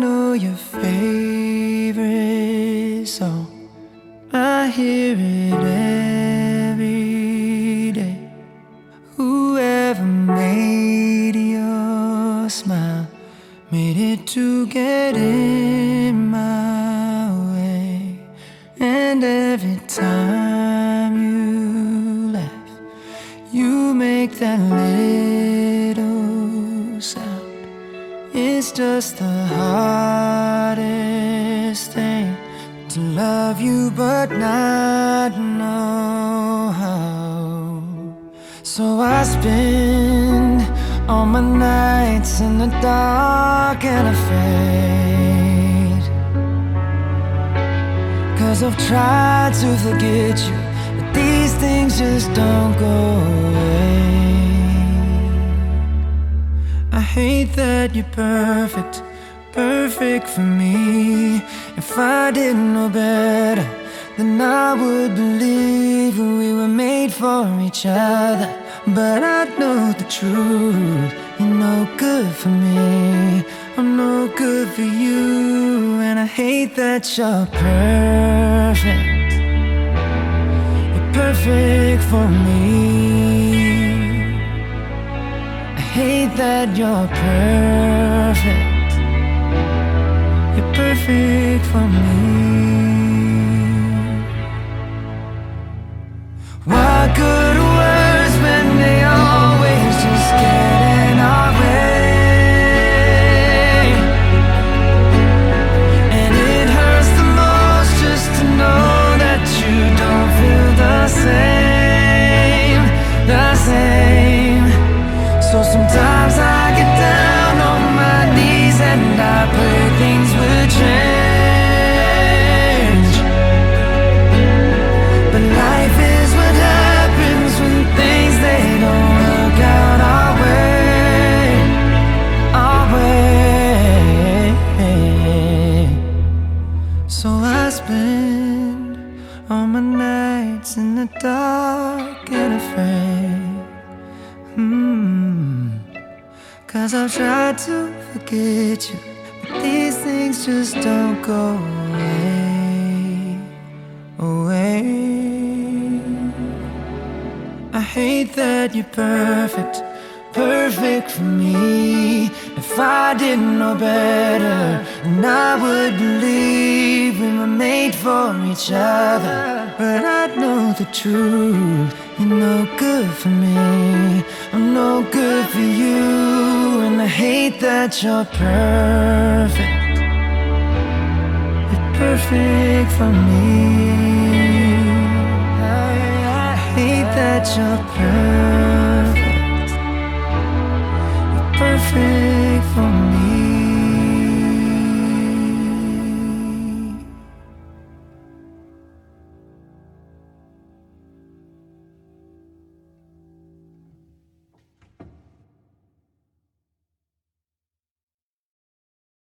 know your favorite song. I hear it every day. Whoever made your smile made it to get in my way. And every time you laugh, you make that little sound. It's just the hardest thing to love you but not know how. So I spend all my nights in the dark and afraid. Cause I've tried to forget you, but these things just don't go That you're perfect, perfect for me. If I didn't know better, then I would believe we were made for each other. But I know the truth, you're no good for me. I'm no good for you, and I hate that you're perfect. You're perfect for me. Hate that you're perfect. You're perfect for me. What good spend all my nights in the dark and afraid. Hmm. Cause I've tried to forget you, but these things just don't go away. Away. I hate that you're perfect, perfect for me. If I didn't know better, then I would believe for each other. But I know the truth, you're no good for me. I'm no good for you, and I hate that you're perfect. You're perfect for me. I hate that you're perfect. You're perfect.